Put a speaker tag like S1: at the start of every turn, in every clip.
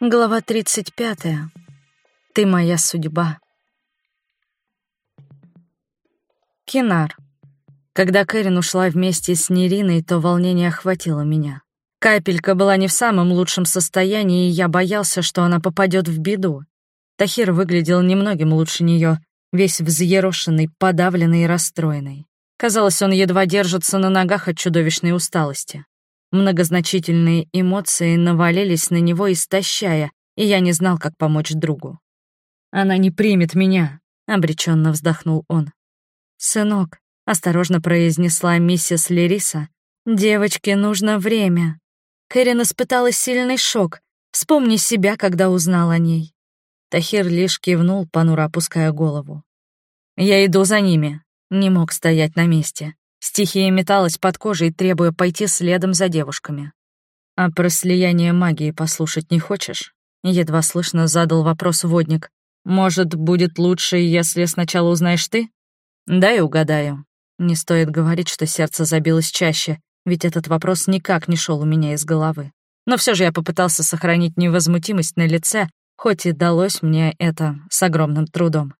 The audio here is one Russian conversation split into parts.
S1: Глава 35. Ты моя судьба. Кинар. Когда Кэрин ушла вместе с Нериной, то волнение охватило меня. Капелька была не в самом лучшем состоянии, и я боялся, что она попадет в беду. Тахир выглядел немногим лучше нее, весь взъерошенный, подавленный и расстроенный. Казалось, он едва держится на ногах от чудовищной усталости. Многозначительные эмоции навалились на него, истощая, и я не знал, как помочь другу. «Она не примет меня», — обреченно вздохнул он. «Сынок», — осторожно произнесла миссис Лериса, «девочке нужно время». Кэрин испытала сильный шок. Вспомни себя, когда узнал о ней. Тахир лишь кивнул, понуро опуская голову. «Я иду за ними», — не мог стоять на месте. Стихия металась под кожей, требуя пойти следом за девушками. «А про слияние магии послушать не хочешь?» Едва слышно задал вопрос водник. «Может, будет лучше, если сначала узнаешь ты?» «Дай угадаю». Не стоит говорить, что сердце забилось чаще, ведь этот вопрос никак не шел у меня из головы. Но все же я попытался сохранить невозмутимость на лице, хоть и далось мне это с огромным трудом.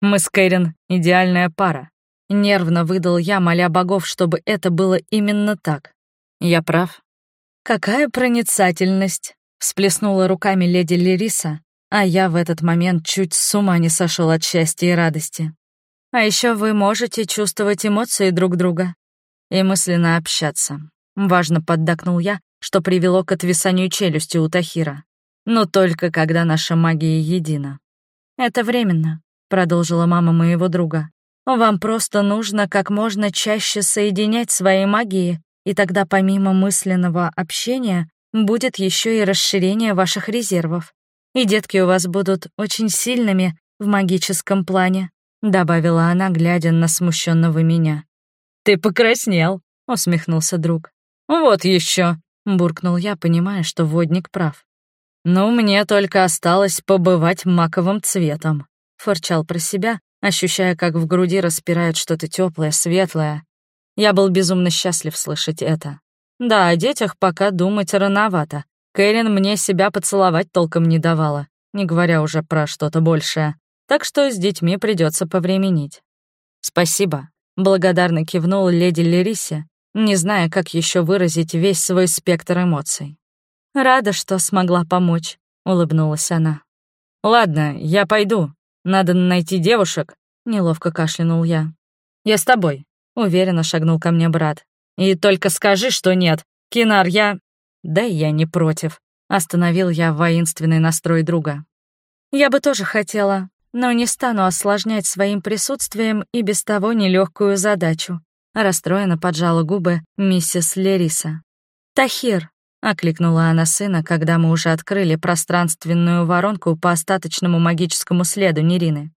S1: Мы с Кэрин — идеальная пара. Нервно выдал я, моля богов, чтобы это было именно так. Я прав. «Какая проницательность!» — всплеснула руками леди Лериса, а я в этот момент чуть с ума не сошел от счастья и радости. А еще вы можете чувствовать эмоции друг друга и мысленно общаться. Важно поддакнул я, что привело к отвисанию челюсти у Тахира. Но только когда наша магия едина. «Это временно», — продолжила мама моего друга. Вам просто нужно как можно чаще соединять свои магии, и тогда помимо мысленного общения будет еще и расширение ваших резервов. И детки у вас будут очень сильными в магическом плане», — добавила она, глядя на смущенного меня. «Ты покраснел», — усмехнулся друг. «Вот еще», — буркнул я, понимая, что водник прав. «Ну, мне только осталось побывать маковым цветом», — форчал про себя, ощущая, как в груди распирает что-то теплое, светлое. Я был безумно счастлив слышать это. Да, о детях пока думать рановато. Кэрин мне себя поцеловать толком не давала, не говоря уже про что-то большее. Так что с детьми придется повременить. Спасибо. Благодарно кивнул леди Лерисе, не зная, как еще выразить весь свой спектр эмоций. «Рада, что смогла помочь», — улыбнулась она. «Ладно, я пойду», надо найти девушек», — неловко кашлянул я. «Я с тобой», — уверенно шагнул ко мне брат. «И только скажи, что нет. Кинар, я...» «Да я не против», — остановил я воинственный настрой друга. «Я бы тоже хотела, но не стану осложнять своим присутствием и без того нелегкую задачу», — расстроенно поджала губы миссис Лериса. «Тахир, — окликнула она сына, когда мы уже открыли пространственную воронку по остаточному магическому следу Нерины.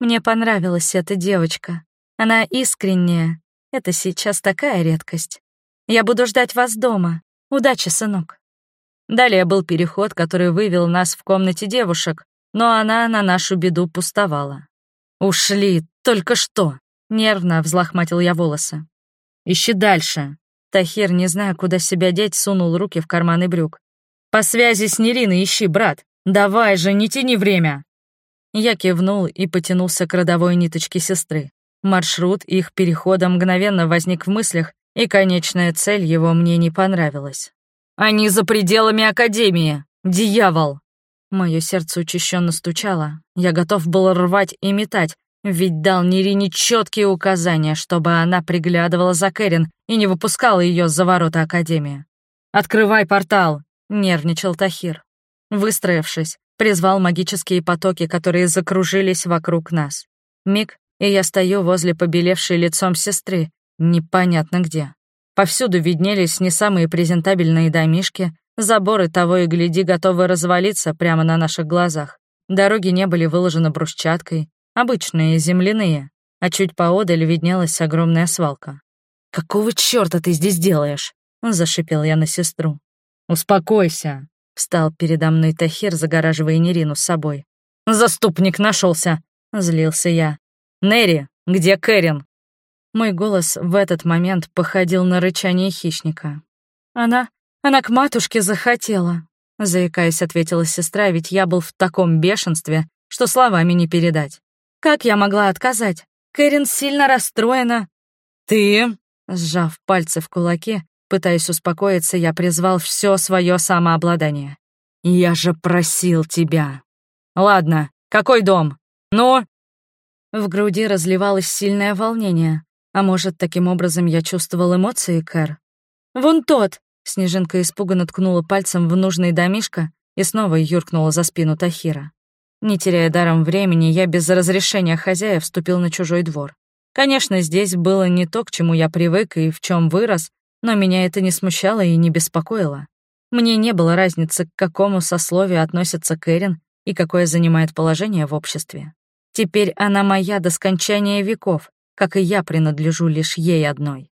S1: «Мне понравилась эта девочка. Она искренняя. Это сейчас такая редкость. Я буду ждать вас дома. Удачи, сынок». Далее был переход, который вывел нас в комнате девушек, но она на нашу беду пустовала. «Ушли, только что!» — нервно взлохматил я волосы. «Ищи дальше», Тахир, не зная, куда себя деть, сунул руки в карманы брюк. «По связи с Нериной ищи, брат! Давай же, не тяни время!» Я кивнул и потянулся к родовой ниточке сестры. Маршрут их перехода мгновенно возник в мыслях, и конечная цель его мне не понравилась. «Они за пределами Академии! Дьявол!» Мое сердце учащенно стучало. Я готов был рвать и метать, ведь дал Нерине четкие указания, чтобы она приглядывала за Кэрин и не выпускала ее за ворота Академии. «Открывай портал!» — нервничал Тахир. Выстроившись, призвал магические потоки, которые закружились вокруг нас. Миг, и я стою возле побелевшей лицом сестры, непонятно где. Повсюду виднелись не самые презентабельные домишки, заборы того и гляди готовы развалиться прямо на наших глазах. Дороги не были выложены брусчаткой, Обычные, земляные, а чуть поодаль виднелась огромная свалка. «Какого чёрта ты здесь делаешь?» — зашипел я на сестру. «Успокойся», — встал передо мной Тахир, загораживая Нерину с собой. «Заступник нашелся, злился я. «Нерри, где Кэрин?» Мой голос в этот момент походил на рычание хищника. «Она... она к матушке захотела», заикаясь, ответила сестра, ведь я был в таком бешенстве, что словами не передать. Как я могла отказать? Кэрин сильно расстроена. Ты, сжав пальцы в кулаки, пытаясь успокоиться, я призвал все свое самообладание. Я же просил тебя. Ладно, какой дом? Ну? В груди разливалось сильное волнение. А может, таким образом я чувствовал эмоции, Кэр? «Вон тот!» — Снежинка испуганно ткнула пальцем в нужный домишко и снова юркнула за спину Тахира. Не теряя даром времени, я без разрешения хозяя вступил на чужой двор. Конечно, здесь было не то, к чему я привык и в чем вырос, но меня это не смущало и не беспокоило. Мне не было разницы, к какому сословию относится Кэрин и какое занимает положение в обществе. Теперь она моя до скончания веков, как и я принадлежу лишь ей одной.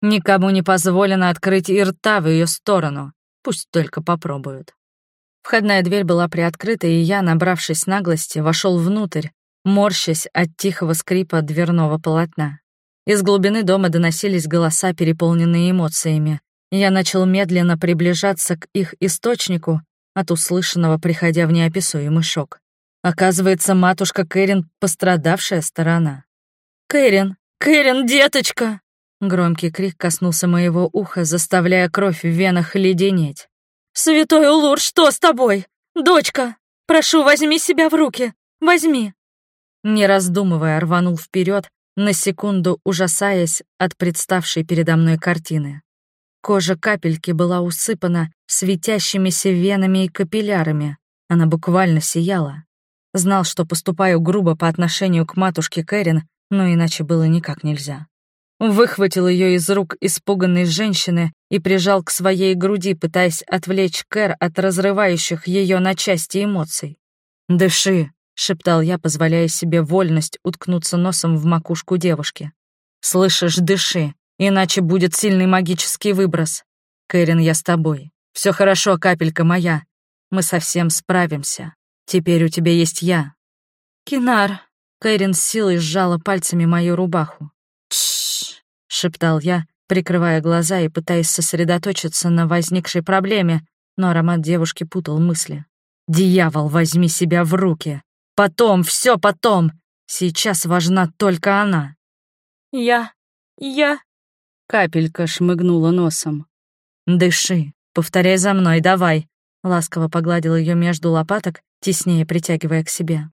S1: Никому не позволено открыть и рта в ее сторону, пусть только попробуют. Входная дверь была приоткрыта, и я, набравшись наглости, вошел внутрь, морщась от тихого скрипа дверного полотна. Из глубины дома доносились голоса, переполненные эмоциями. Я начал медленно приближаться к их источнику, от услышанного приходя в неописуемый шок. Оказывается, матушка Кэрин — пострадавшая сторона. «Кэрин! Кэрин, деточка!» Громкий крик коснулся моего уха, заставляя кровь в венах леденеть. «Святой Улур, что с тобой? Дочка! Прошу, возьми себя в руки! Возьми!» Не раздумывая, рванул вперед, на секунду ужасаясь от представшей передо мной картины. Кожа капельки была усыпана светящимися венами и капиллярами. Она буквально сияла. Знал, что поступаю грубо по отношению к матушке Кэрин, но иначе было никак нельзя. Выхватил ее из рук испуганной женщины и прижал к своей груди, пытаясь отвлечь Кэр от разрывающих ее на части эмоций. «Дыши», — шептал я, позволяя себе вольность уткнуться носом в макушку девушки. «Слышишь, дыши, иначе будет сильный магический выброс. Кэрин, я с тобой. Все хорошо, капелька моя. Мы совсем справимся. Теперь у тебя есть я». «Кинар», — Кэрин с силой сжала пальцами мою рубаху шептал я, прикрывая глаза и пытаясь сосредоточиться на возникшей проблеме, но аромат девушки путал мысли. «Дьявол, возьми себя в руки! Потом, все потом! Сейчас важна только она!» «Я... я...» Капелька шмыгнула носом. «Дыши, повторяй за мной, давай!» Ласково погладил ее между лопаток, теснее притягивая к себе.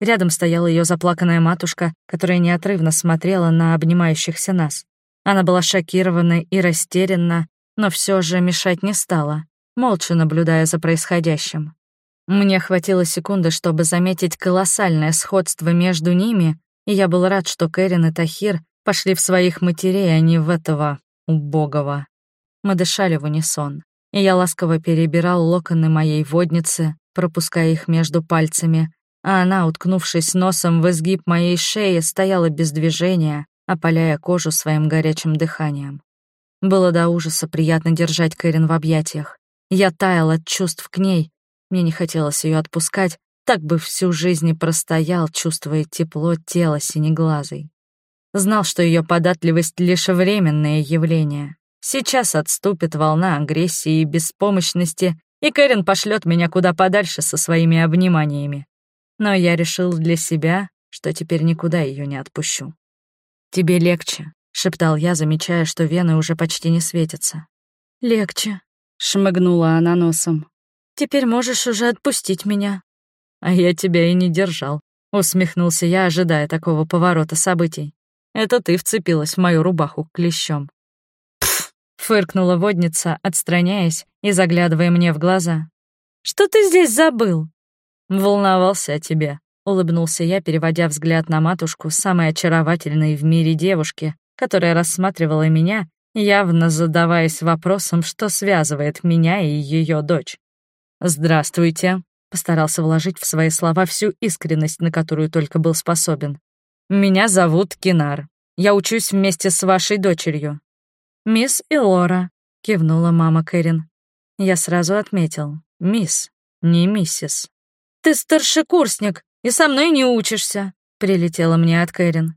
S1: Рядом стояла ее заплаканная матушка, которая неотрывно смотрела на обнимающихся нас. Она была шокирована и растеряна, но все же мешать не стала, молча наблюдая за происходящим. Мне хватило секунды, чтобы заметить колоссальное сходство между ними, и я был рад, что Кэрин и Тахир пошли в своих матерей, а не в этого убогого. Мы дышали в унисон, и я ласково перебирал локоны моей водницы, пропуская их между пальцами, а она, уткнувшись носом в изгиб моей шеи, стояла без движения, опаляя кожу своим горячим дыханием. Было до ужаса приятно держать Кэрин в объятиях. Я таял от чувств к ней. Мне не хотелось ее отпускать, так бы всю жизнь и простоял, чувствуя тепло тела синеглазой. Знал, что ее податливость — лишь временное явление. Сейчас отступит волна агрессии и беспомощности, и Кэрин пошлет меня куда подальше со своими обниманиями. Но я решил для себя, что теперь никуда ее не отпущу. «Тебе легче», — шептал я, замечая, что вены уже почти не светятся. «Легче», — шмыгнула она носом. «Теперь можешь уже отпустить меня». «А я тебя и не держал», — усмехнулся я, ожидая такого поворота событий. «Это ты вцепилась в мою рубаху клещом». Фыркнула водница, отстраняясь и заглядывая мне в глаза. «Что ты здесь забыл?» «Волновался о тебе», Улыбнулся я, переводя взгляд на матушку, самой очаровательной в мире девушки, которая рассматривала меня, явно задаваясь вопросом, что связывает меня и ее дочь. «Здравствуйте», — постарался вложить в свои слова всю искренность, на которую только был способен. «Меня зовут Кинар. Я учусь вместе с вашей дочерью». «Мисс Илора», — кивнула мама Кэрин. Я сразу отметил. «Мисс, не миссис». «Ты старшекурсник», и со мной не учишься», — прилетела мне от Кэрин.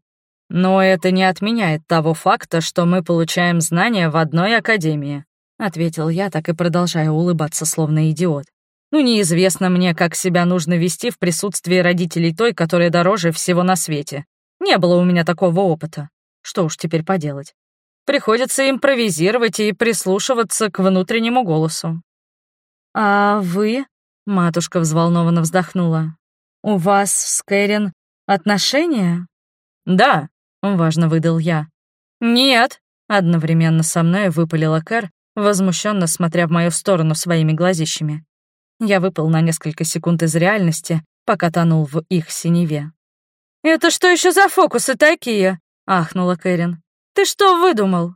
S1: «Но это не отменяет того факта, что мы получаем знания в одной академии», — ответил я, так и продолжая улыбаться, словно идиот. Ну, неизвестно мне, как себя нужно вести в присутствии родителей той, которая дороже всего на свете. Не было у меня такого опыта. Что уж теперь поделать. Приходится импровизировать и прислушиваться к внутреннему голосу. «А вы?» — матушка взволнованно вздохнула. «У вас с Кэрин отношения?» «Да», — важно выдал я. «Нет», — одновременно со мной выпалила Кэр, возмущенно смотря в мою сторону своими глазищами. Я выпал на несколько секунд из реальности, пока тонул в их синеве. «Это что еще за фокусы такие?» — ахнула Кэрин. «Ты что выдумал?»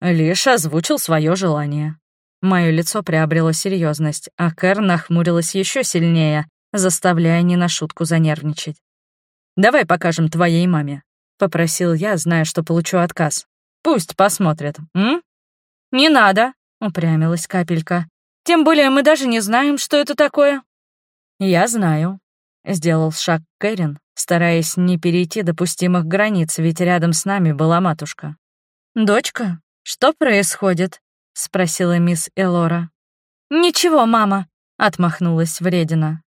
S1: Лишь озвучил свое желание. Мое лицо приобрело серьезность, а Кэр нахмурилась еще сильнее, заставляя не на шутку занервничать. «Давай покажем твоей маме», — попросил я, зная, что получу отказ. «Пусть посмотрят, м?» «Не надо», — упрямилась капелька. Тем более мы даже не знаем, что это такое». «Я знаю», — сделал шаг Кэрин, стараясь не перейти допустимых границ, ведь рядом с нами была матушка. «Дочка, что происходит?» — спросила мисс Элора. «Ничего, мама», — отмахнулась вредина.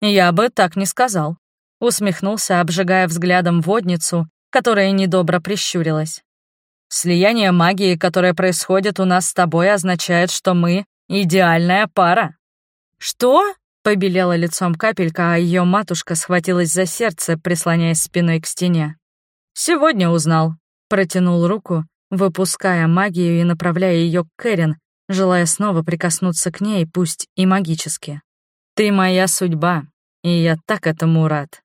S1: «Я бы так не сказал», — усмехнулся, обжигая взглядом водницу, которая недобро прищурилась. «Слияние магии, которое происходит у нас с тобой, означает, что мы Идеальная пара. Что? Побелела лицом капелька, а ее матушка схватилась за сердце, прислоняясь спиной к стене. Сегодня узнал. Протянул руку, выпуская магию и направляя ее к Кэрин, желая снова прикоснуться к ней, пусть и магически. Ты моя судьба, и я так этому рад.